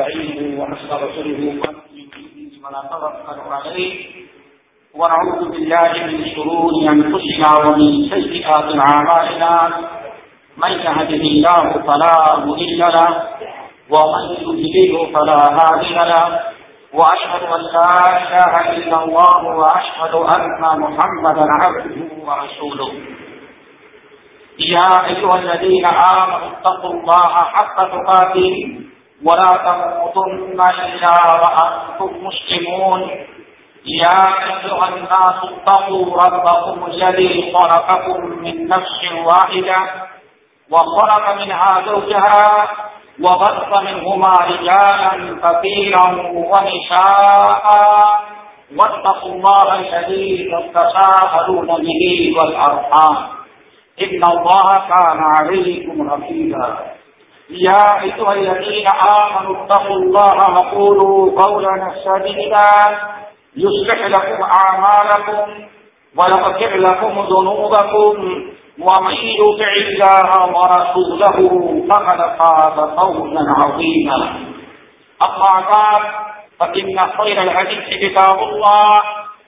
ونستعينه ونستغفره ولا ونتوكل عليه ونعوذ بالله من شرور أنفسنا ومن سيئات أعمالنا. من يهده الله فلا مضل له، ومن يضلله فلا هادي له. وأشهد أن لا إله إلا الله، وأشهد أن محمدا عبده ورسوله. يا أيها الذين آمنوا اتقوا الله حق تقاته. ولا تموتن إلا وأنتم مسلمون. يا أيها الناس اتقوا ربكم الذي خلقكم من نفس واحدة وخلق منها زوجها وبث منهما رجالا كثيرا ونساء. واتقوا الله الذي تساءلون به والأرحام. إن الله كان عليكم رقيبا. يا أيها الذين آمنوا اتقوا الله وقولوا قولا سديدا. يصلح لكم أعمالكم ويغفر لكم ذنوبكم ومن يطع الله ورسوله فقد فاز فوزا عظيما. أما بعد، فإن خير الحديث كتاب الله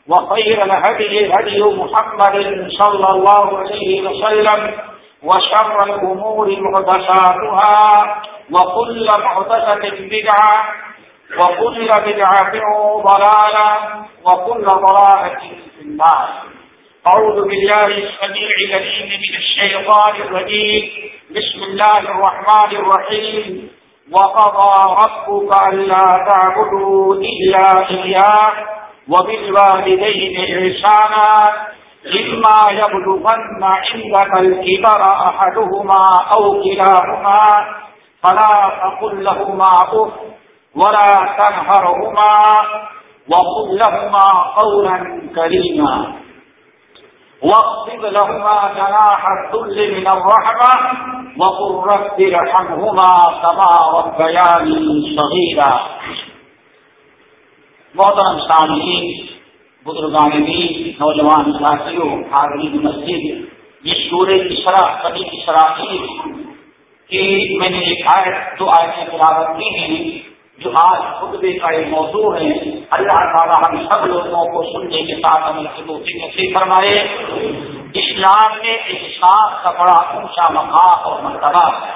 وخير الهدي هدي محمد صلى الله عليه وسلم. وشر الأمور مهدساتها وكل مهدسة بدعة وكل بدعة ضلالة وكل ضلالة في النار. أعوذ بالله السميع العليم من الشيطان الرجيم. بسم الله الرحمن الرحيم. وقضى ربك ألا تعبدوا إلا إياه وبالوالدين إحسانا. إما يبلغن عندك الكبر أحدهما أو كلاهما فلا تقل لهما أف ولا تنهرهما وقل لهما قولا كريما. واخفض لهما جناح الذل من الرحمة وقل رب ارحمهما كما ربياني صغيرا. محترم سامعین بزرگان دین نوجوان ساتھیوں حاضرین مسجد، یہ سورہ اسرا کبھی اسرا کی میں نے ایک آیت، دو آیتیں تلاوت کی ہیں، جو آج خطبے کا ایک موضوع ہے۔ اللہ تعالیٰ ہم سب لوگوں کو سننے کے ساتھ عمل کی دوسری نصیب فرمائے۔ اسلام میں احساس کا بڑا اونچا مقام اور مرتبہ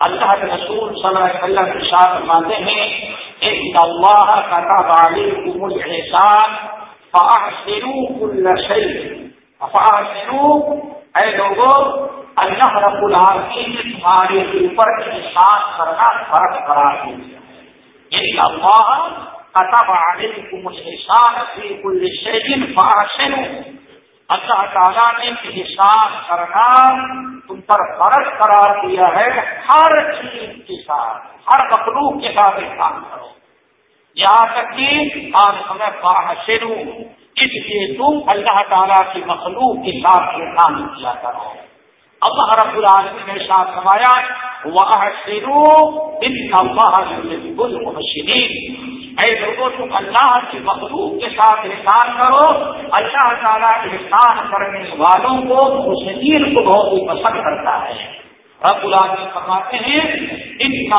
اللہ کے رسول صلی اللہ علیہ وسلم کے ساتھ مانتے ہیں، ان اللہ كتب عليكم الاحسان فاحسنوا كل شيء. فاحسنوا اے لوگوں اللہ رب العالمین نے تمہارے اوپر احسان کرنا فرق قرار دیا ان یعنی اللہ كتب عليكم الاحسان في كل شيء فاحسنوا اللہ تعالیٰ نے احسان کرنا تم پر فرق قرار دیا ہے۔ ہر چیز کے ساتھ، ہر مخلوق کے ساتھ احسان کرو۔ یہاں تک کہ آج ہمیں باہر اس لیے تم اللہ تعالیٰ کی مخلوق کے ساتھ احسان کیا کرو۔ اللہ رب العالمین نے ساتھ سمایا وہ شیرو ان کا شریر اے لوگوں، تم اللہ کی مخلوق کے ساتھ احسان کرو۔ اللہ تعالیٰ احسان کرنے والوں کو مسلم کو بہت ہی پسند کرتا ہے۔ رب العالمین فرماتے ہیں ان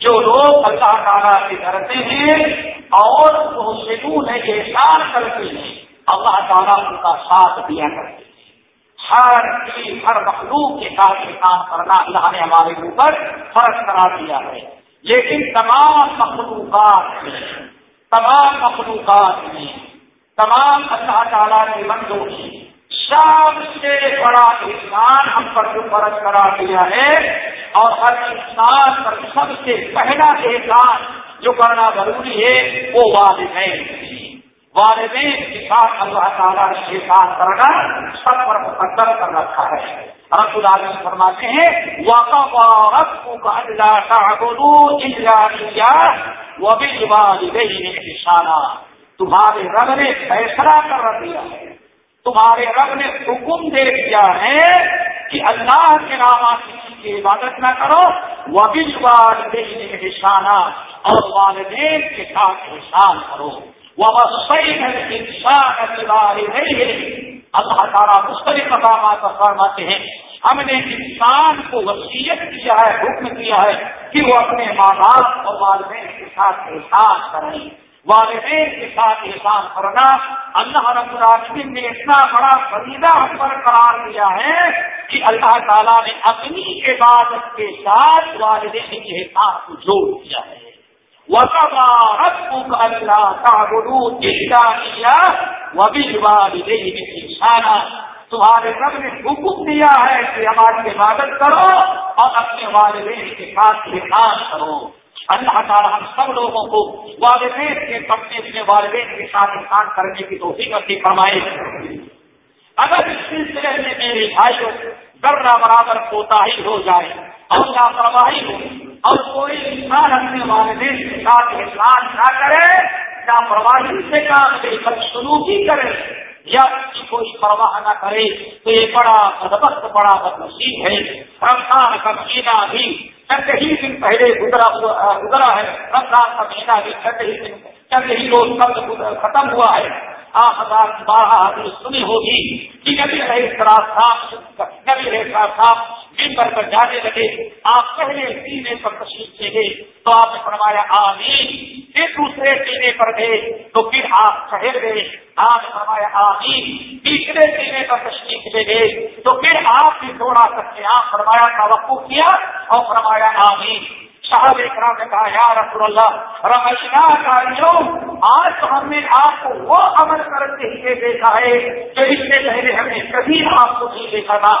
جو لوگ اللہ تعالیٰ سے ڈرتے ہیں اور محسنون ہے احسان کرتے ہیں، اللہ تعالیٰ ان کا ساتھ دیا کرتے ہیں۔ ہر چیز ہر مخلوق کے ساتھ کام کرنا اللہ نے ہمارے اوپر فرض کرا دیا ہے۔ لیکن تمام مخلوقات میں، تمام مخلوقات میں تمام اللہ تعالیٰ کے بندوں کی سب سے بڑا انسان ہم پر جو فرض کرا دیا ہے اور ہر انسان پر سب سے پہلا احسان جو کرنا ضروری ہے وہ والدین والدین کے ساتھ اللہ تعالیٰ نے احسان کرنا سب پر مقدر کر رکھا ہے۔ رب العالمین فرماتے ہیں نشانہ تمہارے رب نے فیصلہ کر دیا ہے۔ تمہارے رب نے حکم دے دیا ہے کہ اللہ کے نام کسی کی عبادت نہ کرو وہ بھی نشانہ اور والدین کے ساتھ احسان کرو۔ وہ صحیح ہے انسان دیوار نہیں ہے اللہ تعالیٰ مختلف مقامات پر فرماتے ہیں، ہم نے انسان کو وصیت کیا ہے، حکم کیا ہے کہ وہ اپنے ماں باپ اور والدین کے ساتھ احساس کریں والدین کے ساتھ احسان کرنا، اللہ رب العالمین نے اتنا بڑا فریدہ ہم پر قرار دیا ہے کہ اللہ تعالیٰ نے اپنی عبادت کے ساتھ والدین کے احسان کو جوڑ دیا ہے۔ رب اللہ کا تمہارے رب نے حکم دیا ہے کہ ہماری عبادت کرو اور اپنے والدین کے ساتھ احسان کرو۔ اللہ تعالیٰ ہم سب لوگوں کو والدین کے اپنے اپنے والدین کے ساتھ انسان کرنے کی توفیق اچھی فرمائے۔ اگر اس سلسلے میں میرے بھائیوں درا برابر کوتا ہی ہو جائے اور لاپرواہی ہو، اور کوئی انسان اپنے والدین کے ساتھ احسان نہ کرے لاپرواہی سے کام لے کر شروع ہی کرے، یا کوئی پرواہ نہ کرے، تو یہ بڑا ادبت بڑا بدنصیب ہے۔ رمضان کا مہینہ بھی چند ہی دن پہلے گزرا گزرا ہے۔ رمضان کا مہینہ بھی چند ہی دن چند ہی روز کب ختم ہوا ہے۔ آپ ہزار بارہ سنی ہوگی کہ نبی رہے صاحب نبی رہے صاحب ممبر پر جانے لگے۔ آپ پہلے سینے پر تشریف لے گئے۔ تو آپ نے فرمایا، آمین۔ پھر دوسرے سینے پر گئے۔ تو پھر آپ ٹھہر گئے۔ آپ نے فرمایا، آمین۔ تیسرے سینے پر تشریف لے گئے۔ تو پھر آپ آپ فرمایا توقع کیا اور فرمایا آمین۔ صاحب اکرام نے کہا، یا رسول اللہ رمشنا کاریوں آج تو ہم نے آپ کو وہ عمل کرتے ہی دیکھا ہے جو اس سے پہلے ہم نے کبھی آپ کو نہیں دیکھا تھا۔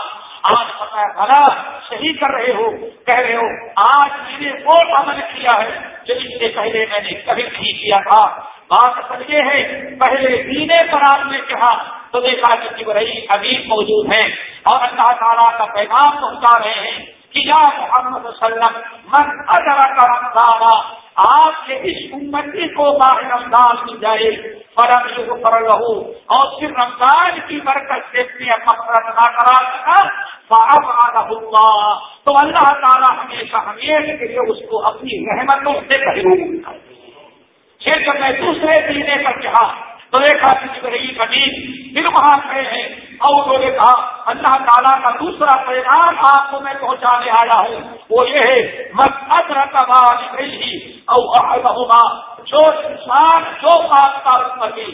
آج پتا بھلا صحیح کر رہے ہو، کہہ رہے ہو، آج میں نے وہ عمل کیا ہے جو اس سے پہلے میں نے کبھی نہیں کیا تھا۔ بات اصل یہ ہے، پہلے دینے پر آپ نے کہا تو دیکھا کہ جبرئی ابھی موجود ہیں۔ اور اللہ تعالیٰ کا پیغام پہنچا رہے ہیں کہ یا محمد وسلم، من اگر کا رمضان، آپ کے اس امتی کو باہر رمضان کی جائے فرم یو رہو اور پھر رمضان کی برکت سے مفرت نہ کرا سکا اللہ۔ تو اللہ تعالیٰ ہمیشہ ہمیشہ کے لیے اس کو اپنی رحمتوں سے پھر جب میں دوسرے دینے پر کہا تو دیکھا کہ رہی قدیم پھر وہاں گئے ہیں اور انہوں نے کہا، اللہ تعالیٰ کا دوسرا پیغام آپ کو میں پہنچانے آیا ہوں۔ وہ یہ ہے مت رہی اور جو انسان جو بات کا رکھے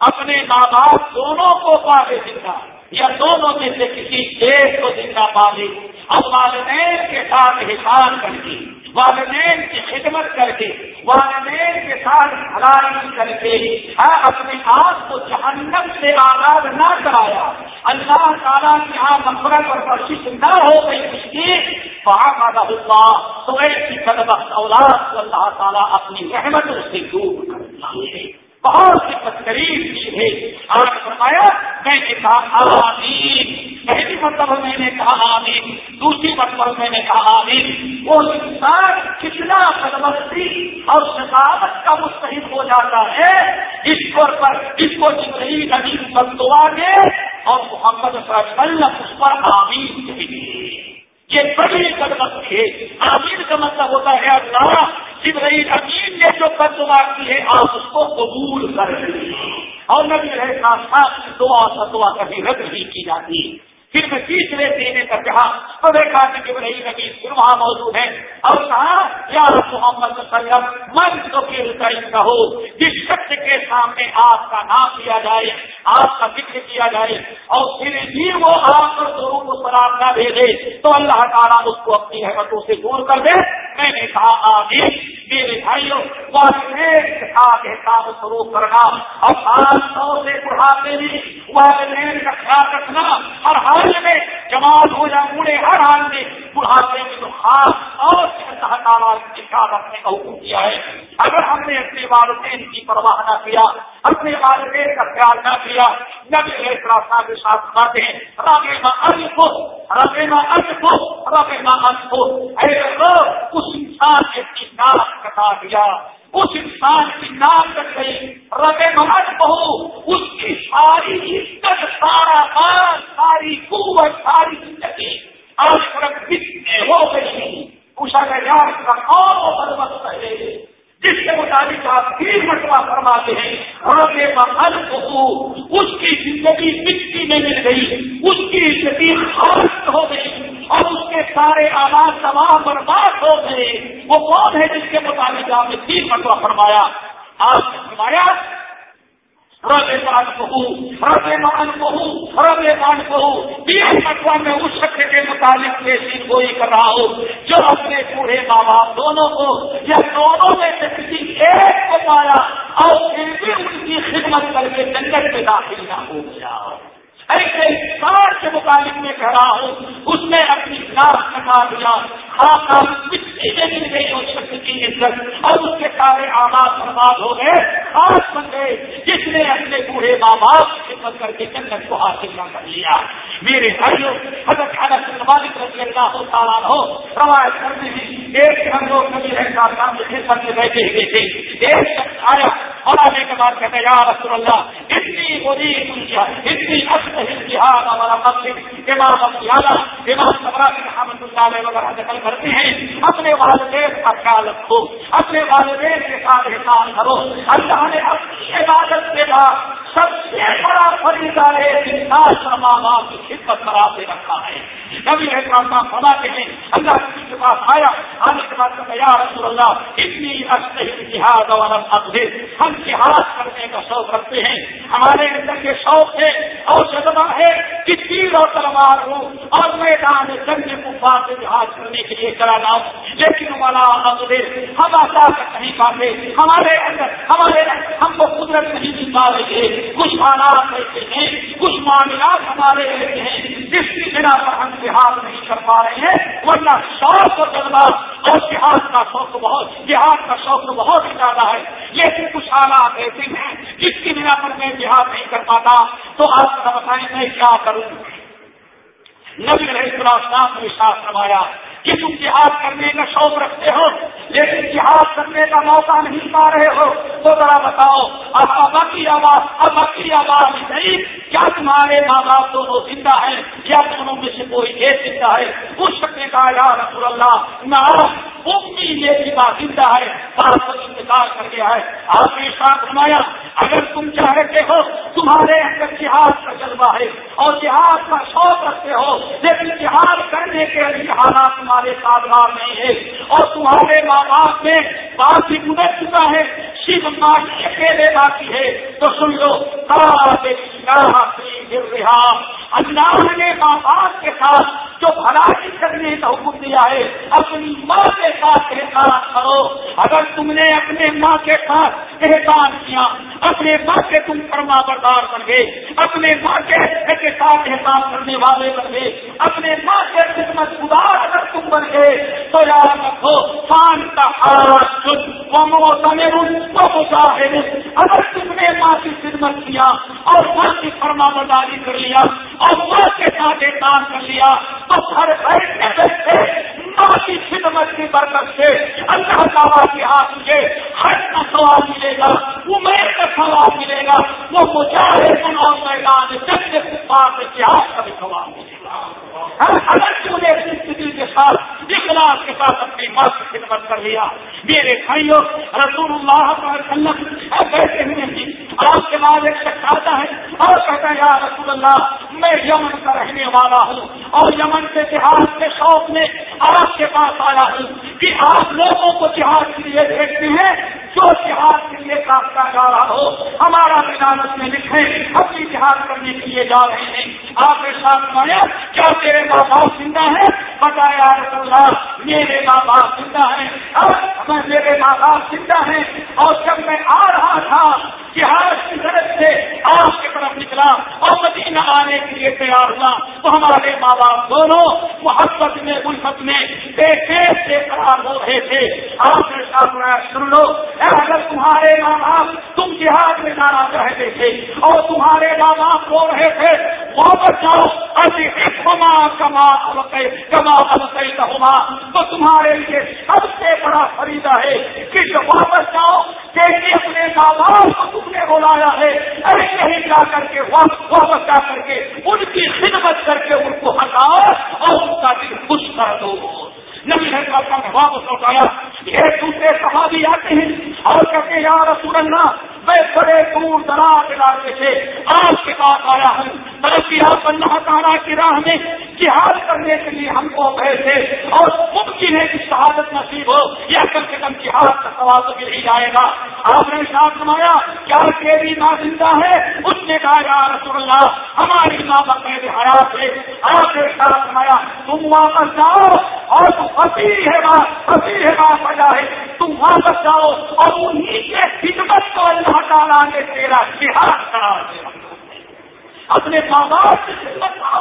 اپنے ماں باپ دونوں کو پالے زندہ، یا دونوں میں سے کسی ایک کو زندہ پالے اور والدین کے ساتھ حساب کر کے۔ والدین کی خدمت کر کے، والدین کے ساتھ بھلائی کر کے ہاں اپنے آپ کو جہنم سے آزاد نہ کرایا۔ اللہ تعالیٰ کی یہاں مفرت اور کوشش نہ ہو گئی اس کی۔ وہاں مادا اللہ، تو ایسی قدم اولاد کو اللہ تعالیٰ اپنی رحمت سے دور کرنا ہے بہت سی تقریب کی ہے اور فرمایا، میں نے کہا پہلی مرتبہ میں نے کہا آمین، دوسری مرتبہ میں نے کہا آمین۔ وہ انسان کتنا بدمستی اور ثقافت کا مستحق ہو جاتا ہے، اس پر پر اس کو جبری نبی بدوا دے اور محمد وسلم اس پر آمین کہیے یہ بڑی بدمستی ہے۔ آمین کا مطلب ہوتا ہے اللہ، جبرائیل امین نے جو بدوا کی ہے، آپ اس کو قبول کر رہے اور نبی رہے ساتھ دعا ستوا کبھی رد نہیں کی جاتی پھر میں تیسرے دینے کا کہا تو دیکھا کہ جبرائیل نبی پھر وہاں موجود ہے۔ اور کہا، یا محمد وسلم، من تو پھر کا ہو جس شخص کے سامنے آپ کا نام لیا جائے، آپ کا ذکر کیا جائے، اور پھر بھی وہ آپ پر دونوں کو سلام نہ بھیجے، تو اللہ تعالیٰ اس کو اپنی حکمتوں سے دور کر دے۔ میں نے کہا آگے میرے بھائیوں والدین کے ساتھ احساس شروع کرنا، اور خاص طور سے بڑھاپے میں والدین کا خیال رکھنا، ہر حال میں جماعت ہو جائے، بوڑھے ہر حال میں بڑھاپے میں تو خاص اور اللہ تعالیٰ کے ساتھ رکھنے کا حکم کیا ہے۔ اگر ہم نے اپنے والدین کی پرواہ نہ کیا، اپنے والدین کا خیال نہ کیا، نبی علیہ کے ساتھ باتیں رابع الف رابع الف رابع الف اے رب، اس انسان نے اپنی ناک کٹا دیا۔ اس انسان کی ناک کٹ گئی۔ رب محمد بہو اس کی ساری عزت، سارا مان ساری قوت، ساری زندگی آج تک کتنے ہو گئی پوچھا گیا یار کا کون وہ بدمت ہے جس کے مطابق آپ تین مرتبہ فرماتے ہیں رب محمد بہو اس کی زندگی مٹی میں مل گئی اس کی زندگی خاص ہو گئی اور اس کے سارے آواز تمام برباد ہو گئے وہ کون ہے جس کے مطابق آپ نے تین مرتبہ فرمایا، آپ نے فرمایا رب مان بہو رب مان رب مان تین مرتبہ میں اس شخص کے متعلق پیشین گوئی کر رہا ہوں، جو اپنے پورے ماں باپ دونوں کو، یا دونوں میں سے کسی ایک کو پایا اور پھر بھی ان کی خدمت کر کے جنگل میں داخل نہ ہو گیا۔ ایسے انسان کے متعلق میں کہہ رہا ہوں، اس نے اپنی ناک کٹا دیا خاص مٹی میں مل گئی اس شخص کی عزت اور اس کے سارے آباد برباد ہو گئے۔ خاص بن گئے، جس نے اپنے بوڑھے ماں باپ کی خدمت کر کے جنگل کو حاصل نہ کر لیا۔ میرے بھائیوں حضرت حضرت مالک رضی اللہ تعالیٰ ہو روایت کرنے میں ایک ہم لوگ نبی رہتا سامنے خدمت میں بیٹھے ہوئے تھے۔ ایک شخص آیا اور آنے کے بعد کہتے یا رسول اللہ اتنی بری اتنی اصل جہاد ہمارا مقصد امام ابیادہ امام سبراج رحمت اللہ علیہ وغیرہ نقل کرتے ہیں، اپنے والدین کا خیال رکھو، اپنے والدین کے ساتھ احسان کرو۔ اللہ نے اپنی عبادت کے بعد سب سے بڑا فریضہ ہے انسان ماں باپ کی خدمت کرا کے رکھا ہے۔ کبھی احترام فرماتے ہیں اللہ کے پاس آیا آنے کے بعد یا رسول اللہ اتنی اچھے جہاد اور ہم جہاد کرنے کا شوق رکھتے ہیں، ہمارے اندر کے شوق ہے اور جذبہ ہے کہ تیر اور تلوار ہو اور میدان جنگ کفار سے جہاز کرنے کے لیے کرا لاؤ لیکن والا ہم آزاد نہیں پاتے، ہمارے اندر، ہمارے ہم کو قدرت نہیں مل پا رہی ہے۔ کچھ حالات ایسے ہیں، کچھ معاملات ہمارے ایسے ہیں، جس کی بنا پر ہم جہاد نہیں کر پا رہے ہیں، ورنہ شوق اور جذبہ اور جہاد کا شوق بہت، جہاد کا شوق بہت زیادہ ہے۔ لیکن کچھ حالات ایسے ہیں جس کی بنا پر میں جہاد نہیں کر پاتا، تو آپ کا بتائیں میں کیا کروں؟ نبی رہی السلام نے ساتھ فرمایا کہ تم جہاد کرنے کا شوق رکھتے ہو، لیکن جہاد کرنے کا موقع نہیں پا رہے ہو۔ تو ذرا بتاؤ، اب ابا کی آواز، ابا کی آواز نہیں کیا تمہارے ماں باپ دونوں زندہ ہے یا دونوں میں سے کوئی ایک زندہ ہے؟ اس شکل کا یا رسول اللہ، نہ میری بات زندہ ہے۔ بات انتظار کر گیا ہے۔ آپ نے ساتھ فرمایا، اگر تم چاہتے ہو، تمہارے اندر جہاد کا جذبہ ہے اور جہاد کا شوق رکھتے ہو، لیکن جہاد کرنے کے لیے حالات تمہارے سازگار نہیں ہے اور تمہارے ماں باپ میں بات بھی گزر چکا ہے۔ صرف ماں اکیلے باقی ہے، تو سن لو اللہ نے ماں باپ کے ساتھ جو بھلائی کرنے کا حکم دیا ہے، اپنی ماں کے ساتھ احسان کرو۔ اگر تم نے اپنے ماں کے ساتھ احسان کیا، اپنے ماں کے تم فرما بردار بن گئے۔ اپنے ماں کے ساتھ احسان کرنے والے بن گئے۔ اپنے ماں کے خدمت گزار پر ہے تو یاد رکھو فان کا ہاتھ وہ مظاہر اگر تم نے ماں کی خدمت کیا اور ماں کی فرما برداری کر لیا اور ماں کے ساتھ احسان کر لیا، تو گھر بیٹھے بیٹھے ماں کی خدمت کی برکت سے اللہ تعالیٰ کے ہاتھ سے ہر کا سوال ملے گا عمیر کا سوال ملے گا وہ مجاہد اور میدان جنگ کے پاس اتہاس کا بھی سوال ملے گا اگر تم نے استھتی کے ساتھ اخلاق کے ساتھ اپنی ماں کی خدمت کر لیا میرے رسول اللہ کا کہتے بیٹھے ہیں آپ کے بعد ایک شخص آتا ہے اور کہتا ہے، یا رسول اللہ، میں یمن کا رہنے والا ہوں اور یمن کے جہاز کے شوق میں آپ کے پاس آیا ہوں کہ آپ لوگوں کو جہاز کے لیے دیکھتے ہیں جو جہاز کے لیے کافتا جا رہا ہو ہمارا ودانت میں لکھے اپنی جہاز کرنے کے لیے جا رہے ہیں آپ کے ساتھ مایا کیا تیرے ماں باپ زندہ ہے بتایا رسول اللہ میرے ماں باپ زندہ ہیں میں میرے ماں باپ زندہ ہیں اور جب میں آ رہا تھا جہاز کی طرف سے آپ کی طرف نکلا اور مدینہ آنے کے لیے تیار ہوا تو ہمارے ماں باپ دونوں محبت میں، الفت میں ایک سے قرار ہو رہے تھے۔ آپ نے سامنا سن لو۔ اگر تمہارے ماں باپ تم جہاد میں جانا چاہتے تھے اور تمہارے ماں باپ رو رہے تھے۔ واپس جاؤ۔ ابھی کما کما کما کما تو تمہارے لیے سب سے بڑا خریدا ہے کہ جو واپس جاؤ، دیکھیے اپنے ماں باپ کو تم نے بلایا ہے۔ ارے نہیں جا کر کے واپس جا کر کے ان کی خدمت کر کے ان کو ہٹاؤ اور ان کا دل خوش کر دو۔ نبی ہے واپس لوٹایا۔ یہ دوسرے صحابی آتے ہیں اور کہتے ہیں، یا رسول اللہ میں بڑے دور دراز علاقے سے آپ کے پاس آیا ہوں۔ بلکہ آپ اللہ تعالیٰ کی راہ میں جہاد کرنے کے لیے ہم کو تھے۔ اور ممکن ہے کہ شہادت نصیب ہو۔ یا کم سے کم جہاد کا سوال تو مل ہی جائے گا۔ آپ نے ساتھ سمایا کیا تیری ماں زندہ ہے۔ اس نے کہا، یا رسول اللہ، ہماری ماں بقید حیات ہے۔ آپ نے ساتھ سمایا تم واپس جاؤ اور تم پسی ہے ماں پسی ہے ماں وجہ ہے۔ تم واپس جاؤ اور انہیں کے خدمت کو اللہ اللہ تعالیٰ نے تیرا جہاد کرا دیا۔ اپنے ماں باپ کی خدمت کرو۔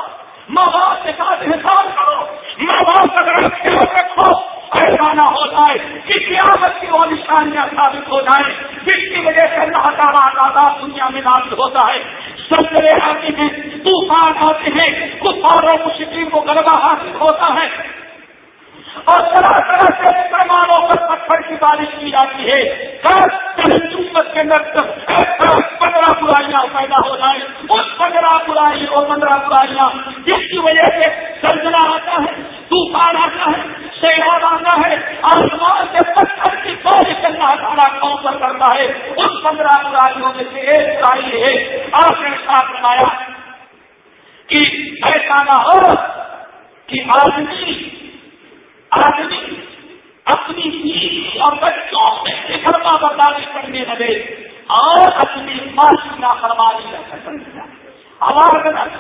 ماں باپ کے ساتھ حساب کرو۔ ماں باپ کا خیال رکھو، ایسا نہ ہو جائے کہ قیامت کی وہ نشانیاں ثابت ہو جائیں، جس کی وجہ سے اللہ تعالیٰ کا دنیا میں نازل ہوتا ہے۔ سلسلے آتے ہیں، طوفان آتے ہیں کچھ اور مشکل کو غلبہ حاصل ہوتا ہے۔ اور طرح طرح سے مسلمانوں پر پتھر کی بارش کی جاتی ہے۔ کے اندر پندرہ برائیاں پیدا ہو جائیں اس پندرہ برائی اور پندرہ برائیاں، جس کی وجہ سے سلزلہ آتا ہے، طوفان آتا ہے، سیلاب آتا ہے، آسمان سے پتھر کی بارش اللہ تعالیٰ قوم پر کرتا ہے۔ اس پندرہ برائیوں میں سے ایک برائی ہے آپ نے ساتھ بنایا کہ ایسا نہ ہو کہ آدمی آدمی اپنی اور بچوں سے فرما برداشت کرنے لگے اور اپنی معاشی نہ فرمانی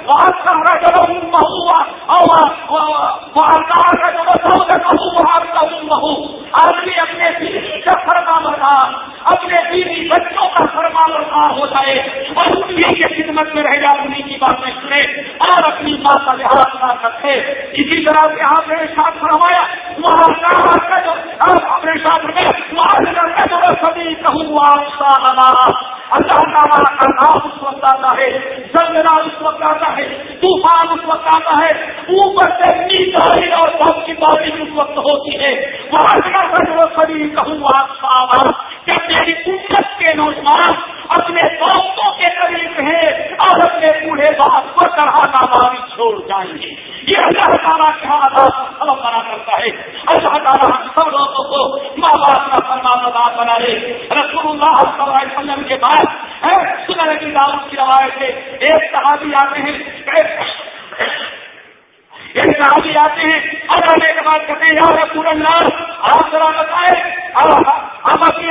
آدمی اپنے بیوی کا فرما بردار اپنے بیوی بچوں کا فرما بردار ہو جائے اور انہیں کی خدمت میں رہ جائے انہیں کی باتیں سنے اور اپنی ماں کا لحاظ نہ کرتے اسی طرح سے آپ نے ساتھ فرمایا وہاں کا جو اپنے ساتھ میں وہاں کا جو سبھی کہوں، آپ تعالیٰ کا نام اس وقت آتا ہے زلزلہ اس وقت آتا ہے طوفان اس وقت آتا ہے اوپر سے نیچائی اور سب کی بارش اس وقت ہوتی ہے وہاں کا جو سبھی کہوں آپ جب میری امت کے نوجوان اپنے دوستوں کے قریب ہیں اور اپنے بوڑھے باپ کو طرح کا بارش چھوڑ جائیں گے یہ اللہ تعالیٰ کا سبب بنا کرتا ہے اللہ تعالیٰ سب لوگوں کو ماں باپ کا فرمان مدار بنا لے رسول اللہ صلی اللہ علیہ وسلم کے بعد سنر کی دعوت کی روایت سے ایک صحابی آتے ہیں ایک صحابی آتے ہیں اور آنے کے بعد کہتے ہیں یا رسول اللہ آپ ذرا بتائیں اب ابھی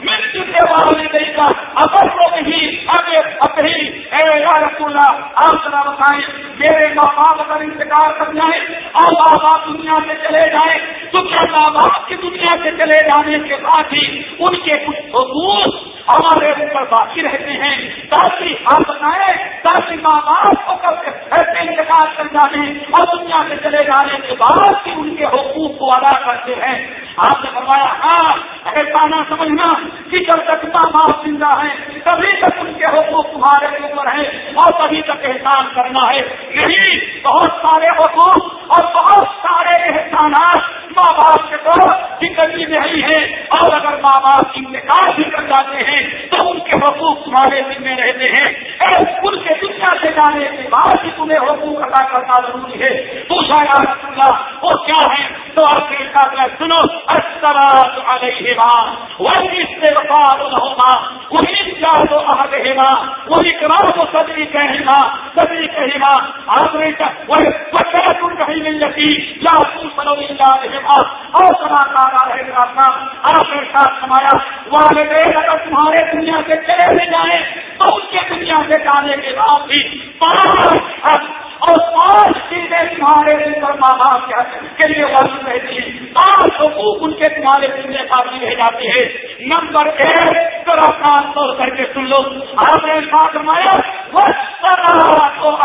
مل چکے والے نہیں کا اگر تو نہیں ابھی ابھی یا رسول اللہ آپ ذرا بتائیں میرے ماں باپ اگر انتظار کر جائیں اور ماں باپ دنیا سے چلے جائیں تو کیا ماں باپ کی دنیا سے چلے جانے کے بعد ہی ان کے کچھ حقوق ہمارے اوپر باقی رہتے ہیں تاکہ آپ بتائیں تاکہ ماں باپ کو ایسے انتقال کر جانے اور دنیا سے چلے جانے کے بعد بھی ان کے حقوق کو ادا کرتے ہیں آپ نے فرمایا ہاں ایسا نہ سمجھنا کہ جب تک ماں باپ زندہ ہے تبھی تک ان کے حقوق تمہارے اوپر ہیں اور ابھی تک احسان کرنا ہے۔ یہی بہت سارے حقوق اور بہت سارے احسانات ماں باپ کے تو زندگی میں ہی ہے اور اگر ماں باپ انتقال بھی کر جاتے ہیں تو ان کے حقوق تمہارے دل میں رہتے ہیں ان کے دنیا سے جانے کے بعد ہی تمہیں حقوق ادا کرنا ضروری ہے پوچھا یا رسول اللہ وہ کیا ہے تو آپ کے ساتھ میں سنو السلام علیہما وہی استغفار لهما وہی جاد احدهما وہی اقرار صدری کہنا صدری کہنا آپ نے وہی وکرت الرحیم التي لا توصل الا بهما اور سنا تعالی رہے گا آپ نے ساتھ سمایا والدین اگر تمہارے دنیا سے چلے بھی جائیں تو اس کے دنیا سے جانے کے بعد بھی پانچ اور پانچ چیزیں تمہارے دل پر ماں باپ کے لیے واضح رہتی ہیں پانچ حقوق ان کے تمہارے دل میں باقی رہ جاتے ہیں نمبر ایک ذرا خاص طور کر کے سن لو آپ نے ساتھ مایا تو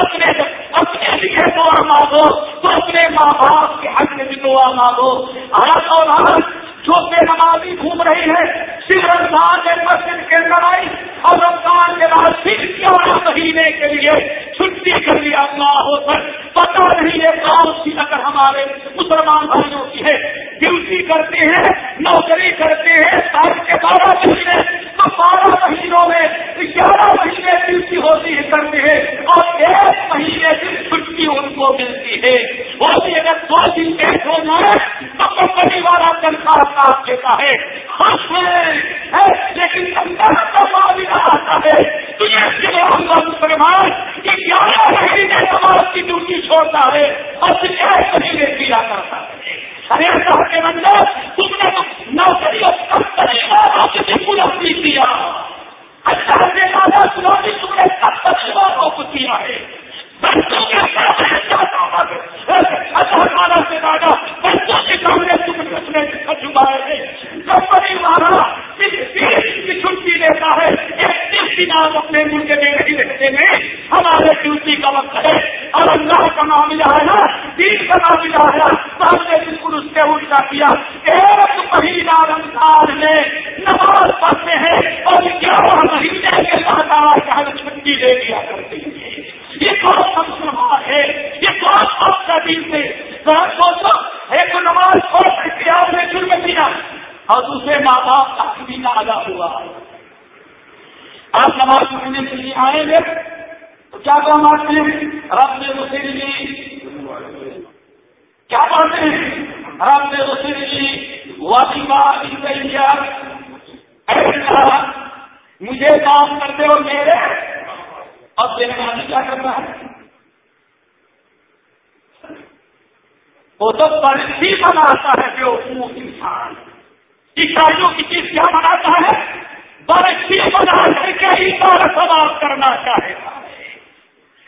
اپنے اپنے لیے دعا مانگو تو اپنے ماں باپ کے حق میں بھی دعا مانگو آج اور آج جو بے نمازی گھوم رہی ہے صرف رمضان کے مسجد کے اندر آئی اور رمضان کے بعد پھر چار مہینے کے لیے؟ چھٹی کر لیا اللہ ہو سر پتا نہیں ہے کام سی اگر ہمارے مسلمان بھائیوں کی ہے۔ ڈیوٹی کرتے ہیں، نوکری کرتے ہیں سال کے بارہ مہینے تو بارہ مہینوں میں گیارہ مہینے ڈیوٹی ہوتی ہے کرتے ہیں، اور ایک مہینے کی چھٹی ان کو ملتی ہے۔ وہ بھی اگر دو دن پیش ہو جائے، تو کمپنی والا تنخواہ کاٹ دیتا ہے۔ لیکن کا معاملہ آتا ہے۔ تو یہ مسلمان کہ گیارہ مہینے سماج کی ڈیوٹی چھوڑتا ہے اور ایک مہینے کیا کرتا ہے۔ ارے اللہ کے اندر تم نے نوکری اور کسی کو نہیں کیا اللہ سے زیادہ سنوی تم نے سب تک کو دیا ہے۔ بچوں کے اللہ سے زیادہ بچوں کے سامنے تم نے چھپائے ہیں کمپنی والا کی چھٹی دیتا ہے ایک دن آپ اپنے ملک میں نہیں رہتے ہیں ہمارے ڈیوٹی کا وقت ہے اور اللہ کا معاملہ ہے نا دین کا معاملہ ہے تو ہم نے بالکل اس سے الٹا کیا ایک مہینہ رمضان میں نماز پڑھتے ہیں اور گیارہ مہینے کے بعد آج چھٹی دے دیا کرتے ہیں یہ بہت مسلمان ہے یہ بہت آپ کا دن سے ایک نماز چھوڑ کر آپ نے جرم کیا۔ اور دوسرے ماں باپ کا بھی ادا ہوا۔ آپ نماز پڑھنے کے لیے آئیں گے تو کیا کام آتے ہیں؟ رب نے اسے لی کیا پڑھتے ہیں؟ رب نے اسے لی واقعہ مجھے کام کرتے ہو میرے اور دینے والی کیا کرنا ہے؟ وہ تو پرچی بناتا ہے جو انسان۔ عیسائیوں کی چیز کیا بناتا ہے؟ برسی بنا کر کے عیسار سوال کرنا چاہے۔ گا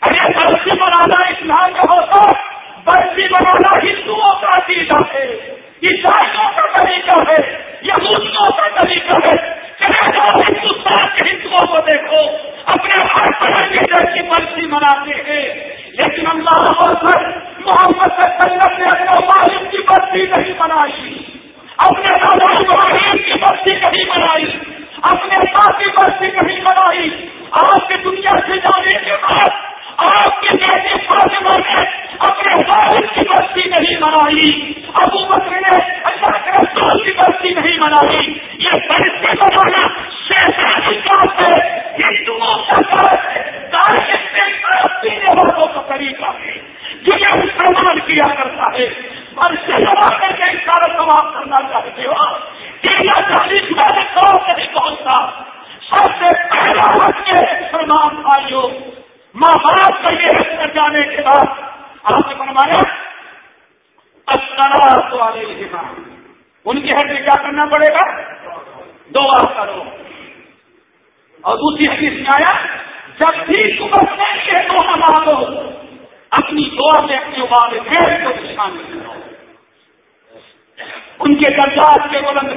ارے برسی بنانا اسلام کا ہوتا برسی بنانا ہندوؤں کا عقیدہ ہے۔ عیسائیوں کا طریقہ ہے، یہودیوں کا طریقہ ہے۔ ہندوستان کے ہندوؤں کو دیکھو، اپنے ہر طرح کے در کی برسی مناتے ہیں۔ لیکن اللہ محمد سنگت نے اپنے والد کی برسی نہیں بنائی اپنے دادا ابراہیم کی بستی کہیں بنائی اپنے ماں کی بستی کہیں بنائی آپ کے دنیا سے جانے کے بعد آپ کے بیٹے فاطمہ نے اپنے والد کی بستی نہیں بنائی ابو بکر نے اللہ کے رسول کی بستی نہیں بنائی یہ بستی بنانا شہزادی کام ہے ہندوؤں کا پینے والوں کا طریقہ ہے جنہیں استعمال کیا کرتا ہے اور اس سے جمع کر کے اس کا سماپ کرنا چاہتے ہو چالیس میں سو نہیں پہنچتا سب سے پہلا وقت کے مسلمان بھائیوں ماں باپ کا یہ کر جانے کے بعد آپ نے بنوایا اچھا والے ان کی حد میں کیا کرنا پڑے گا دعا کرو اور دوسری حدیث میں آیا جب بھی صبح کے دو مانگو اپنی دعا سے اپنے والدین کو شامل کرو ان کے درجات کے بلند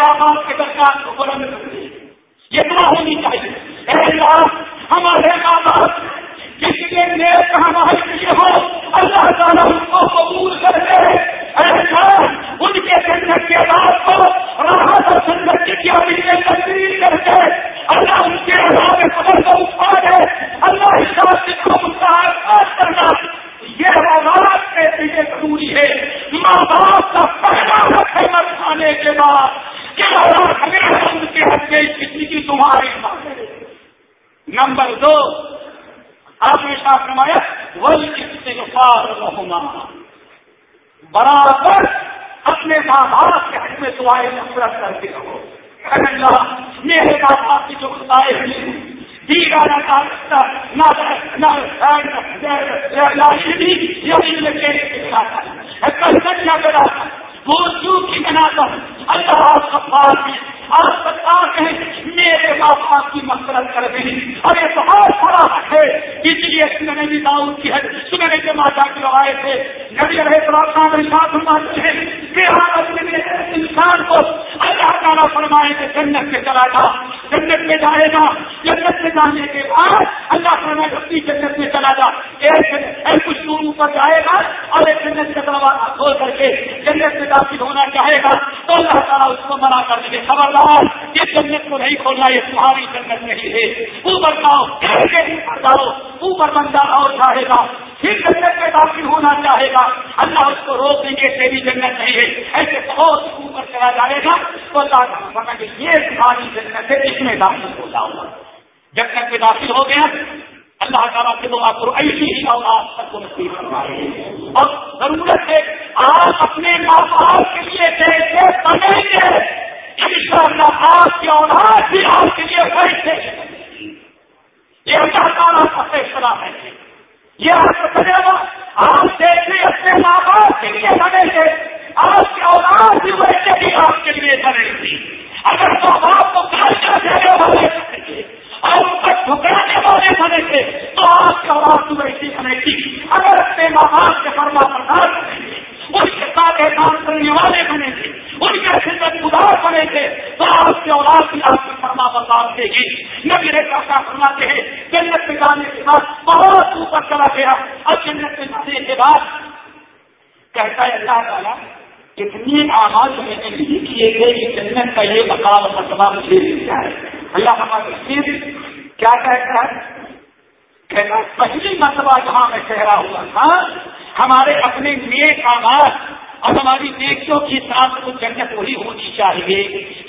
اللہ کے درجات کو بلند کرتے یہ دعا ہونی چاہیے۔ اے اللہ، ہمارے ماں باپ جس کے نیک ہمارے لیے ہو، اللہ تعالیٰ ان کو قبول کر دے۔ ایسا ان کے جنت کے بعد کو راحت اور سنگت کی اپنی تقریر کر کے اللہ ان کے اللہ میں خبر کو اٹھا دے۔ اللہ حساب سے کو مستحق کرنا، یہ آواز کے لیے ضروری ہے۔ ماں باپ کا پہلا حق ہے مر کھانے کے بعد۔ کسی کی تمہاری نمبر دو آپ نے ساتھ نمایا وہی استغفار رہنا برابر اپنے ماں باپ کے حق میں دعائیں نفرت کرتے رہو۔ اللہ میرے ماں باپ کی جو خدائے ہوئی وہ جو کی بناتا اللہ کا پاس ہے۔ آپ بتا ہیں میرے ماں باپ کی مسرت کر رہی اور یہ بہت بڑا حق ہے۔ اس لیے سننے بھی داؤد کی ہے سننے کے ماتا کے لگائے تھے نبی رہے تو ساتھ مانتے ہیں کہ اپنے انسان کو اللہ تعالیٰ فرمائے کہ جنت میں چلا جا۔ جنت میں جائے گا۔ جنت میں جانے کے بعد اللہ فرمائے اپنی جنت میں چلا جا۔ ایک کچھ دور اوپر جائے گا اور ایک جنت کا دروازہ کھول کر کے جنت میں داخل ہونا چاہے گا تو اللہ تعالیٰ اس کو منع کر دے۔ خبردار یہ جنت کو نہیں کھولنا، یہ تمہاری جنت نہیں ہے۔ اوپر جاؤ اوپر جاؤ اوپر بندہ اور چاہے گا۔ پھر جنت میں داخل ہونا چاہے گا۔ اللہ اس کو روک دیں گے، تیری جنت نہیں ہے۔ ایسے بہت اوپر چلا جائے گا۔ تو اللہ کہ یہ تمہاری جنت ہے اس میں داخل ہو جاؤ جنت میں داخل ہو گیا اللہ تعالیٰ سے دعا کرو ایسی ہی اولاد سب کو نصیب فرمائے۔ اور ضرورت ہے، آپ اپنے ماں باپ کے لیے کیسے بنیں گے۔ ان شاء اللہ آپ کی اولاد بھی آپ کے لیے بیٹھے یہ اللہ تعالیٰ کا فیصلہ ہے۔ یہ آپ کرے گا آپ جیسے اپنے ماں باپ کے لیے بنے گے آپ کی اولاد بھی ویسے بھی آپ کے لیے بنے گی اگر ماں باپ کو کر دینے والے اور ان پر ٹھکرانے والے بنے تھے، تو آپ کی آواز ویسی بنے گی اگر اپنے ماں باپ کے فرما پردار بنے گے اس کے ساتھ احسان کرنے والے بنے تھے، ان کے خدمت گزار بنے تھے۔ تو آپ کی اولاد بھی آپ کی فرما بردار دے گی۔ نبی ریکا کا فرماتے ہیں، جنت میں جانے کے بعد بہت اوپر چلا گیا اور جنت میں جانے کے بعد کہتا ہے اللہ تعالیٰ کتنی آواز میں نے نہیں کیے گئے کہ جنت کا یہ مقام مرتبہ مجھے مل جائے۔ اللہ ہمارے کیا کہتا ہے؟ کہتا پہلی مرتبہ جہاں میں چہرا ہوا تھا، ہمارے اپنے نیک آواز اور ہماری نیکیوں کی ساتھ کو جنت وہی ہونی چاہیے۔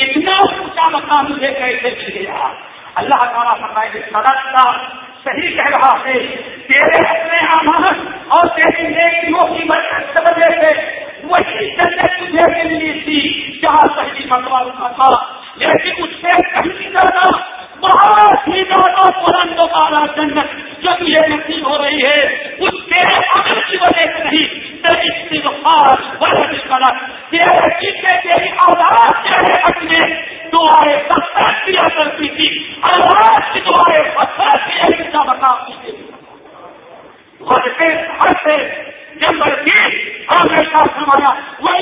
اتنا اونچا مقام مجھے کیسے مل گیا؟ اللہ تعالیٰ فرمائے سڑک کا صحیح کہہ رہا ہے، تیرے اپنے آواز اور تیری نیکیوں کی وجہ سے وہی جنت تجھے ملنی تھی۔ جہاں صحیح مرتبہ رکھا تھا، لیکن اس سے کہیں زیادہ بہت ہی زیادہ بلند والا جنت جب یہ نصیب ہو رہی ہے، اس تیرے عمل کی وجہ سے نہیں تیری خاص بہت تیرے چیزیں تیری تیرے سفر کیا کرتی تھی آواز کی دعائیں سفر کیا بتا ہر سے نمبر تین ہمیشہ سمایا وہ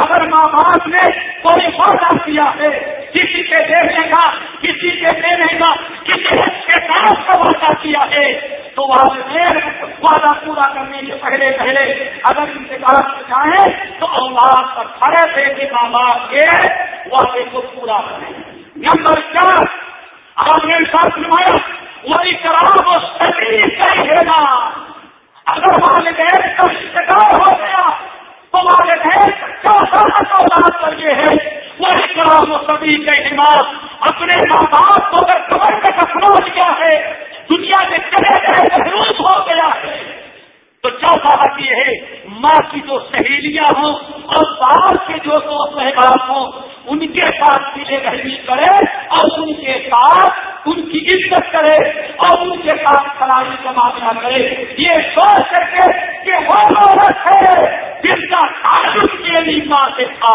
اگر ماں باپ نے کوئی وعدہ کیا ہے، کسی کے دیکھنے کا، کسی کے دینے کا، کسی کے ساتھ کا وعدہ کیا ہے، تو والدین وعدہ پورا کرنے کے پہلے پہلے اگر ان سے بات چاہیں تو اولاد کا فرض ہے کہ ماں باپ کے وعدے کو پورا کریں۔ نمبر چار، آپ نے ساتھ نمایا وہی کرام و سکری کہے گا اگر والدین کا شکار ہو گیا تو والدین پر یہ ہے وہ کرام و سبھی کے امام اپنے ماں باپ کو اگر کمر کا کفنا کیا ہے دنیا میں چلے گئے محروس ہو گیا ہے تو چوتھا بات یہ ہے ماں کی جو سہیلیاں ہوں اور باپ کے جو دو صحباب ہوں ان کے ساتھ سیلے رحمی کرے اور ان کے ساتھ ان کی عزت کرے اور ان کے ساتھ خرابی کا معاملہ کرے یہ سوچ کر کے کہ وہ عورت ہے جس کا تعلق میری ماں سے تھا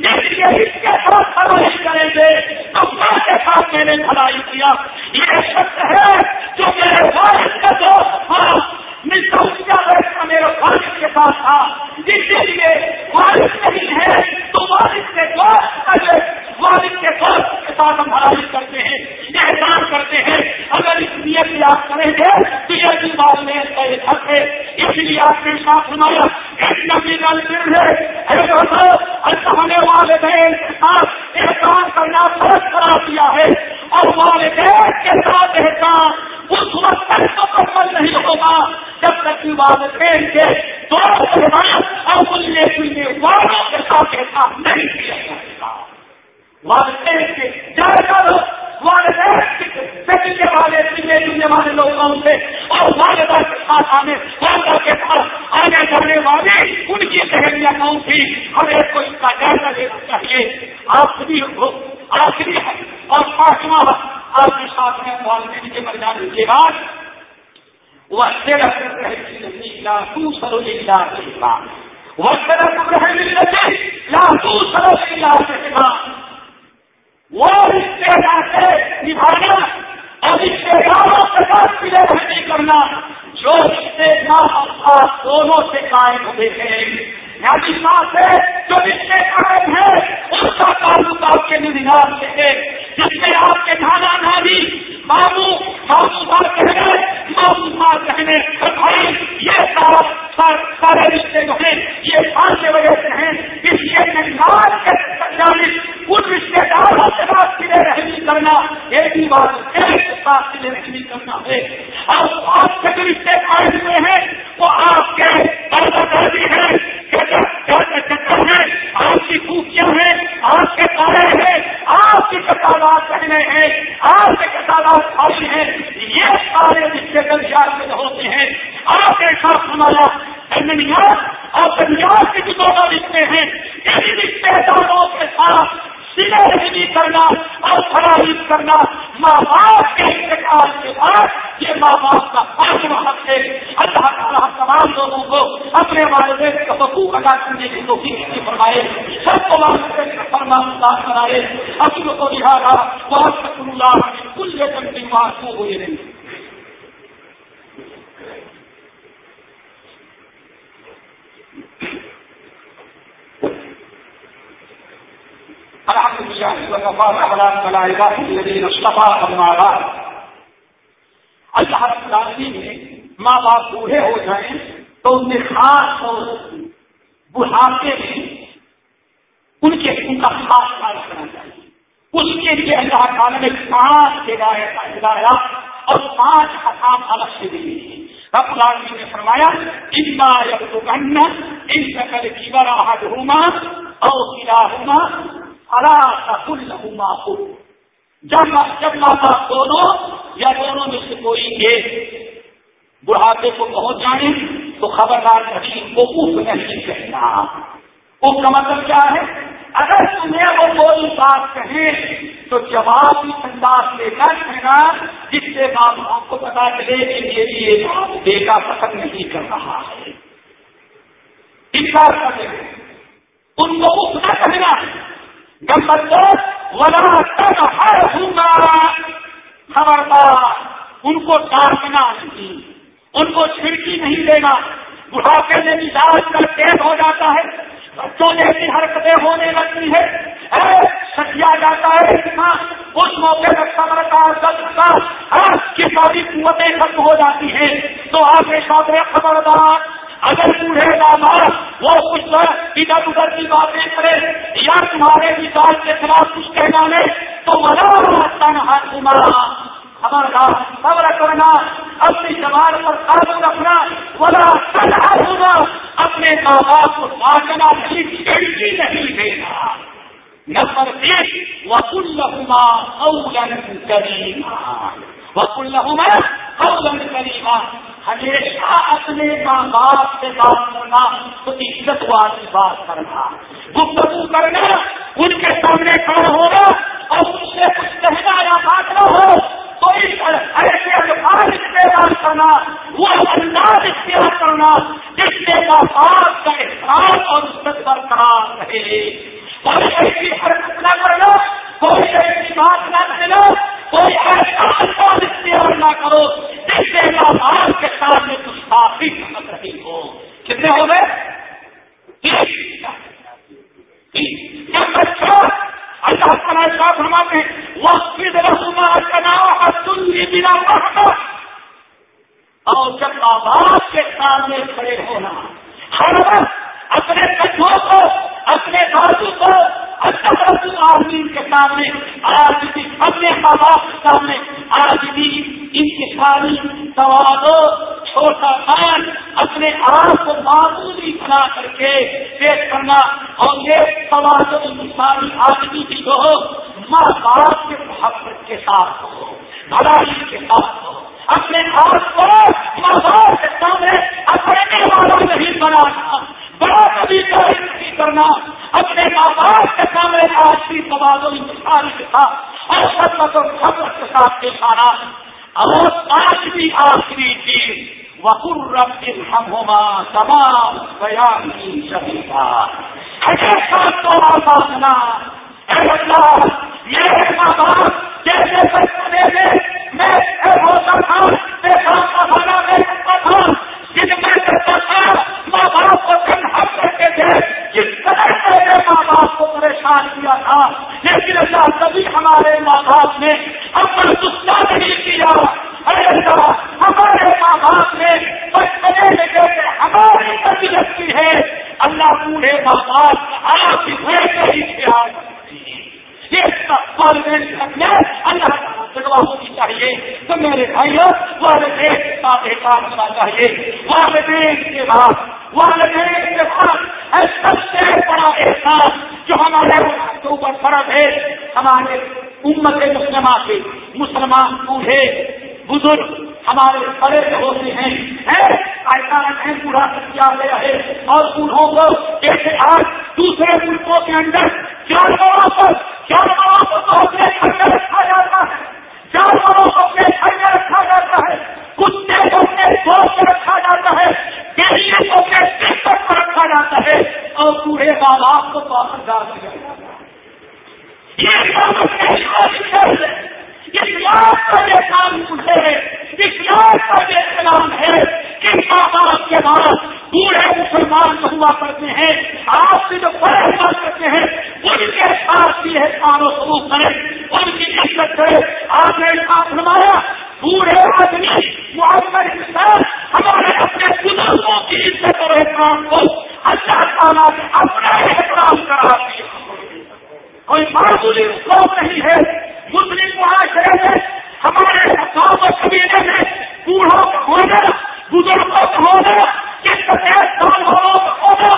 اس کے ساتھ خرابی کریں گے تو ماں کے ساتھ میں نے بھلائی کیا یہ شخص ہے جو میرے والد کا دوست تھا میرے والد کے ساتھ تھا جس کے لیے والد نہیں ہے تو والد کے دوست والد کے دوست کے ساتھ ہم بھلائی کرتے ہیں احسان کرتے ہیں اگر اس نیت سے آپ کریں گے تو یہ بھی بات میں ایک حق ہے اس لیے آپ کے ساتھ ہمارا ایک نبی گل ہے اللہ والدین کے ساتھ احسان کرنا فرض کرا دیا ہے اور والدین کے ساتھ احسان اس وقت تک مکمل نہیں ہوگا جب تک کہ والدین کے دو اور ملنے ملنے والوں کے ساتھ احسان نہیں کیا جائے گا والدین کے زیادہ والدین والے پینے پینے سے اور والدہ کے ساتھ آنے والدہ کے ساتھ آنے جانے والے ان کی سہیلیاں کون تھی؟ ہمیں کو اس کا جائزہ لینا چاہیے۔ آخری ہو، آخری اور پانچواں آپ کے ساتھ میں والدین کے مر جانے کے بعد وہ صرف لاسو سرو لا وہ صرف لاسو سرو لا وہ رشتے دار نبھانا اب رشتے داروں کے ساتھ کرنا، جو رشتے دار آپ دونوں سے قائم ہوئے ہیں۔ یعنی سے جو رشتے قائم ہیں اس کا تعلق آپ کے نظام سے ہے۔ جس میں آپ کے نانا نانی مامو مامو ماں کہنے مامو ماں کہنے بھائی، یہ سارا سارے رشتے جو ہیں، یہ خان کے وجہ سے ہیں۔ اس کے نظام کے ان رشتے داروں کے ساتھ سلے رحمی کرنا، ایک ہی بات ہے ساتھ سلے رحمی کرنا ہے۔ اور آپ کے جو رشتے آئے ہوئے ہیں، وہ آپ کے دادا دادی ہیں چکر ہیں۔ آپ کی خوبیاں ہیں، آپ کے تارے ہیں، آپ کی کتابات کہنے ہیں، آپ کے کتابات ساتھ آتے ہیں، یہ سارے رشتے درجات میں ہوتے ہیں۔ آپ کے ساتھ ہمارا درمیان اور درمیان کے جو دونوں رشتے ہیں یعنی رشتے داروں کے ساتھ سلے کرنا اور فراہم کرنا ماں باپ کے انتقال کے بعد یہ ماں باپ کا پانچ حق ہے اللہ تعالیٰ تمام لوگوں کو اپنے والدین کا حقوق ادا کرنے کی توفیق فرمائے، سب کو والدین کا فرمان ادا کرائے اصل کو لہٰذا بہت اللہ کل جن کی بات کو ہوئی نہیں الحمد لله اللہ رب العالمین نے ماں باپ بوڑھے ہو جائیں تو ان میں خاص اور بڑھاپے میں ان کے ان کا خاص خیال کرنا چاہیے اس کے لیے اللہ تعالیٰ نے پانچ ہدایت ہدایا اور پانچ حساب الگ سے دی رب العالمین نے فرمایا اما یبلغن ان شکل کی براہ ہوما اور کلاہما جب جب ماں باپ دونوں، یا دونوں میں سے کوئی ایک۔ بڑھاپے کو پہنچ جانے، تو خبردار نشین کو اف نہیں کہنا۔ اس کا مطلب کیا ہے؟ اگر تمہیں وہ کوئی بات کہیں تو جواب بھی انداز لے کر کہنا، جس سے ماں باپ کو پتا چلے کہ میری یہ بات بیٹا پسند نہیں کر رہا ہے۔ انکار کر ان کو اف نہ کہنا۔ ولا ہر ان کو ڈانٹنا نہیں، ان کو چھڑکی نہیں دینا۔ بڑھاپے میں مزاج کر تیز ہو جاتا ہے، بچوں میں بھی حرکتیں ہونے لگتی ہے سکیا جاتا ہے اس موقع پر خبر کا سب کا کی ساری قوتیں ختم ہو جاتی ہیں۔ تو آپ کے ساتھ خبردار اگر بوڑھے دادا وہ کچھ ادھر ادھر کی باتیں کرے۔ یا تمہارے مثال کے خلاف کچھ کہنا لے تو تنہا تمہارا خبردار صبر کرنا اپنی زبان پر قابو رکھنا۔ بڑا تنہا ہونا اپنے ماں باپ کو مارنا کھڑکی نہیں دینا۔ نمبر ایک وکل لہما اولن کریما وکل لہما اولن کریما ہمیشہ اپنے ماں باپ سے بات کرنا تو عزت والی بات کرنا۔ گفتگو کرنا ان کے سامنے کھڑا ہوگا اور ان سے کچھ کہنا یا بات ہو تو اس ایسے الفاظ استعمال کرنا وہ انداز اختیار کرنا جس سے ماں باپ کا احساس اور عزت برقرار رہے کوئی ایسی حرکت نہ کرنا کوئی ایسی بات نہ کرنا کوئی ایسا الفاظ اختیار نہ کرو کے سامنے کچھ کافی سمجھ رہی ہو کتنے ہو گئے بچہ اللہ تعالیٰ صاحب ہمارے وقت رسما کا سنی بنا اور جب آواز کے سامنے کھڑے ہونا ہر وقت اپنے کٹھوں کو اپنے بازو کو اچھا آدمی کے سامنے آج بھی اپنے ماں باپ کے سامنے آج بھی انتخابی سوالوں چھوٹا کان اپنے آپ کو معمولی بنا کر کے پیش کرنا اور یہ سوال انتخابی آدمی بھی ہو ماں باپ کے محبت کے ساتھ ہو بھلائی کے ساتھ ہو اپنے آپ کو ماں باپ کے سامنے اپنے والا نہیں بنانا بڑا کبھی نہیں کرنا اپنے ماں باپ کے سامنے آج بھی تبادل انتخاب کے ساتھ اور سب کے ساتھ پیش آنا اور آج بھی آخری چیز وقر رب ہم ہوما تمام بیان کی سبھی کا ساتھ تو آسنا میرے ماں باپ جیسے بچپنے میں میں ہوتا تھا پیشاب کا کھانا میں تھا جن میں کرتا تھا ماں باپ کو ہم کرتے تھے۔ جس طرح میرے ماں باپ کو پریشان کیا تھا۔ لیکن اللہ کبھی ہمارے ماں باپ نے ہم پر غصہ نہیں کیا۔ ارے اللہ، ہمارے ماں باپ نے بچپنے میں جیسے ہماری تربیت کی ہے، اللہ پورے ماں باپ آپ ویسے ہی خیال یہ اللہ جگہ ہونی چاہیے تو میرے بھائیوں والدین کا احساس ہونا چاہیے والدین کے بعد والدین کے بعد سب سے بڑا احساس جو ہمارے کے اوپر فرض ہے ہمارے امت مسلمہ کے مسلمان بوڑھے بزرگ ہمارے بڑے ہوتے ہیں ایسا نہیں حراست کیا گیا ہے اور انہوں کو جیسے آج دوسرے ملکوں کے اندر، جانوروں کو جانوروں کو اپنے گھر رکھا جاتا ہے، جانوروں کو اپنے گھر میں رکھا جاتا ہے کتے کو اپنے دوست میں رکھا جاتا ہے گہریے کو اپنے سیکٹ پر رکھا جاتا ہے اور پورے باپ کو واپس ڈال دیا جاتا ہے یہ اسلام کا یہ قانون ہے اسلام کا یہ کلام ہے کہ ماں باپ کے بعد پورے مسلمان جو ہوا کرتے ہیں آپ سے جو بڑے ہوا کرتے ہیں ان کے ساتھ بھی ہے کانوں سلوک کریں ان کی عزت کرے آپ نے ساتھ نمایا پورے آدمی معاشر انسان ہمارے اپنے بزرگوں کی عزت اور احترام کو اللہ تعالیٰ نے اپنا احترام کرا دیا کوئی معصولی قوم نہیں ہے مسلم معاشرے میں ہمارے گاؤں و قبیلے میں بوڑھوں کا ہونا بزرگوں کا ہونا یہ سفید سال والوں کا ہونا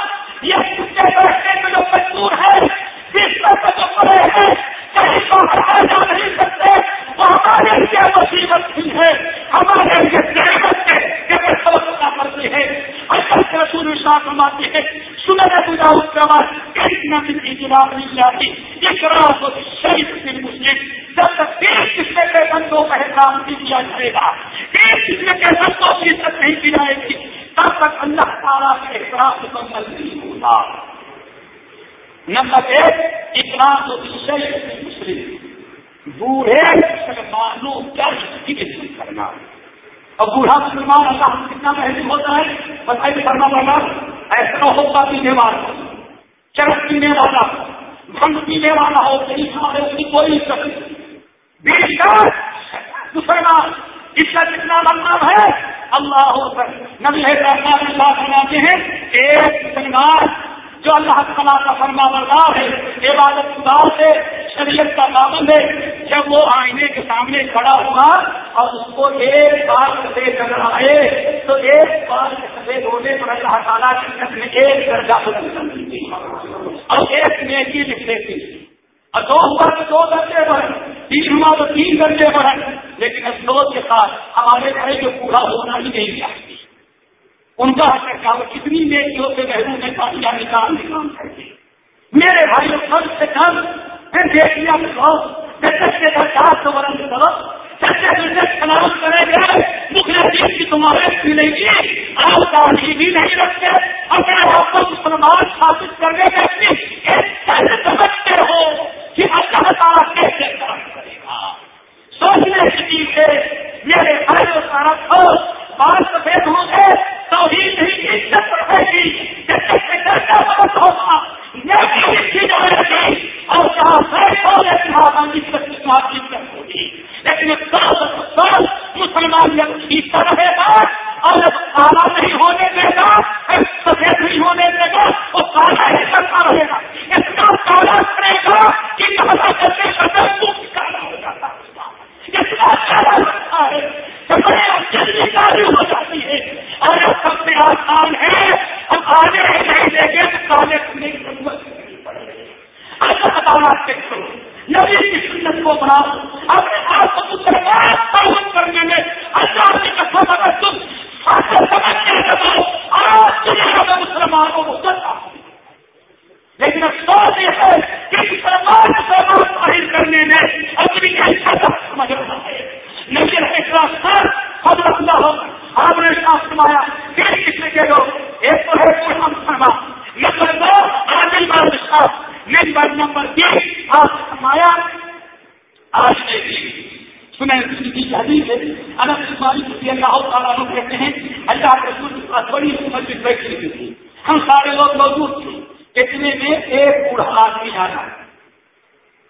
یہ کتے بیٹھنے میں جو مجبور ہے جس طرح جو پڑے ہیں کہیں کو ہٹا جا نہیں سکتے وہ ہمارے لیے مصیبت بھی ہے ہمارے لیے ضرورت ہے کہ میں سوچنا پڑتی ہے اچھا سے رسول شاہ کماتی ہے سنر پوجا اس کے بعد کتنا دن کی جواب نہیں جاتی اقرار کو شریف دن مسلم جب تک تیس قسم کے بندوں کا احترام نہیں کیا جائے گا تیس قسم کے بندوں کی عزت نہیں کی جائے گی تب تک اللہ احترام مکمل نہیں ہوگا نمبر ایک اقرام کو مسلم بوڑھے مسلمانوں کا ذکر کرنا۔ اور بوڑھا مسلمان اللہ کتنا محسوس ہوتا ہے، بتائیے کرنا پڑا ایسا ہوگا پینے والا چرک پینے والا بھنگ پینے والا ہو، کہیں ہمارے اس کی کوئی عزت نہیں۔ مسلمان اس کا جتنا مطلب ہے؟ اللہ نبی اللہ سناتے ہیں، ایک مسلمان جو اللہ تعالیٰ کا فرما بردار ہے، عبادت گزار سے شریعت کا پابند ہے، جب وہ آئینے کے سامنے کھڑا ہوا اور اس کو ایک بار سفید نظر آئے تو ایک بار سفید ہونے پر اللہ تعالیٰ کی طرف میں ایک درجہ اور ایک نیکی لکھ دیتی اور دو ہوا تو دو درجے بڑھے تین ہوا تو تین درجے بڑھے لیکن افسوس کے ساتھ ہمارے بھائی جو پورا ہونا ہی نہیں چاہتی۔ ان کا کیا وہ کتنی نیکیوں سے محروم میں کافی نکال نکال کرتے میرے بھائی کم سے کم بیٹیاں بتاؤ کے چار سو برن کرو۔ سچے بزنس سلامت کرے گئے مکھیہ کی تمہارے ملے گی آپ کا بھی نہیں رکھتے اپنے آپ کو مسلمان ثابت کرنے میں اپنی سمجھتے ہو کہ اللہ تعالیٰ کیسے کام کرے گا سوچنے کی چیز ہے میرے بھائی و سارا ہو بات سفید ہوں گے تو ہی نہیں عزت رہے گی ہوگا لکھی جائے گی اور جہاں سے وہاں عزت ہوگی لیکن مسلمان عزت رہے گا اور کالا نہیں ہونے دے گا سفید نہیں ہونے دے گا وہ کالا ہی کرتا رہے گا اتنا کالا کرے گا ہو جاتی ہے اور سب سے آسان ہے ہم آگے نہیں لے گے تو کالے کرنے کی ضرورت اللہ کرو نبی کی سنت کو بناؤ اپنے آپ کو مسلمان کرنے میں اللہ کی قسم اگر تم سمجھ کے بتاؤ آج دنیا میں مسلمانوں کو کرتا لیکن افسوس یہ ہے کہ مسلمان مسلمان ظاہر کرنے میں اپنی سمجھ رہا ہے لیکن ایک راستہ خود رکھنا ہو آپ نے ساتھ سنایا کہ کس کے لوگ ایک تو ہے مسلمان مسلمان نمبر دو عادل بادشاہ نمبر نمبر تین آپ سنایا آج سنیں کی حدیث ہے۔ اللہ تعالیٰ کہتے ہیں، اللہ رسول کے پاس بڑی مسجد بیٹھی ہوئی تھی ہم سارے لوگ موجود تھے۔ اتنے میں ایک بوڑھا آدمی آیا۔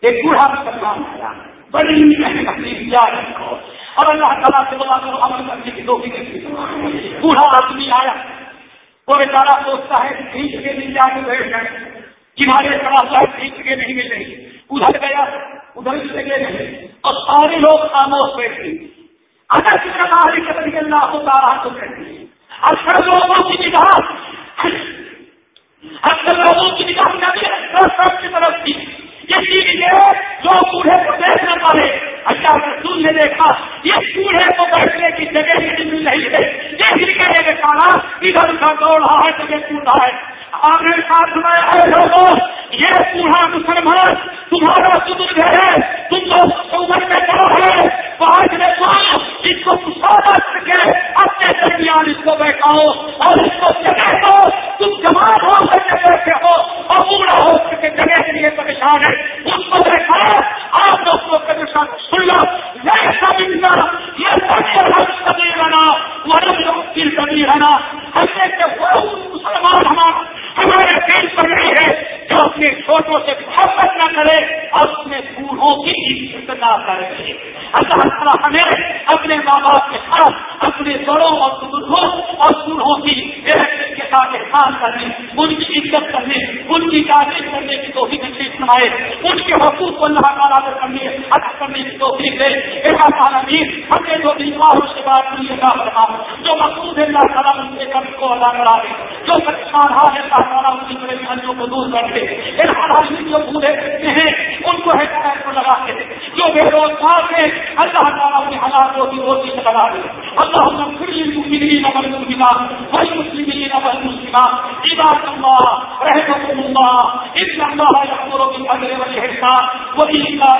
ایک بوڑھا مسلمان آیا۔ بڑی محنت کو اور اللہ تعالیٰ سے بلا کر عمل کرنے کی دو بوڑھا آدمی آیا۔ وہ بیچارا سوچتا ہے کھینچ کے نہیں جا کے بیٹھ گئے کنارے کڑا ہوا کھینچ کے نہیں مل رہی ادھر گیا، ادھر سے گئے۔ نہیں اور سارے لوگ خاموش بیٹھے اگر کسی کا اللہ کو تارا تو کہتے ہیں، اکثر لوگوں کی نگاہ، اکثر لوگوں کی نگاہ نبی سب کی طرف تھی۔ اسی لیے جو بوڑھے کو دیکھنے والے اللہ رسول نے دیکھا، یہ بوڑھے کو بیٹھنے کی جگہ نہیں مل رہی ہے۔ یہ کہنے کے کہا ادھر کا دوڑ رہا ہے تو یہ ٹوٹا ہے۔ آگے ساتھ میں لوگوں یہ پورا مسلمان تمہارا سدھ ہے، تم لوگ عمر میں بڑا ہے۔ پانچ نے کہا اس کو سودا کے اپنے درمیان اس کو بیٹھاؤ اور اس کو جگہ دو۔ تم جماعت ہو سکے بیٹھے ہو اور بوڑھا ہو سکے جگہ کے لیے پریشان ہے۔ اس کو بیٹھاؤ آپ دوستوں کے پریشان سن لو میں سمجھنا یہ کبھی رہنا وہ کبھی رہنا ہم نے مسلمان ہمارا ہمارے دل پر نہیں ہے جو اپنے چھوٹوں سے محبت نہ کرے اور اپنے بوڑھوں کی عزت نہ کرے اللہ تعالیٰ ہمیں اپنے ماں باپ کے ساتھ اپنے بڑوں اور بزرگوں اور بوڑھوں کی کے ساتھ احسان کرنے ان کی عزت کرنے ان کی تعریف کرنے کی تو بھی نصیب سنائے ان کے حقوق کو اللہ تعالیٰ سے کرنے ادا کرنے کی توفیق دے۔ ایسا تعالیٰ بھی ہم نے جو بیماروں سے بات کی رہا جو مقصود ہے، اللہ تعالیٰ ان کے کم کو ادا کرا دے۔ جو پریشان ہا ہے، اللہ تعالیٰ ان کی پریشانیوں کو دور کر دے۔ ان حالات جو بوڑھے ہیں ان کو ہدایت کو لگا دے۔ جو بے روزگار ہیں، اللہ تعالیٰ اپنے حالات کو بھی روزی سے لگا دے۔ اللہ پھر المؤمنين والمؤمنات والمسلمين والمسلمات، عباد الله رحمكم الله إن الله يأمر بالعدل والإحسان وإيتاء ذي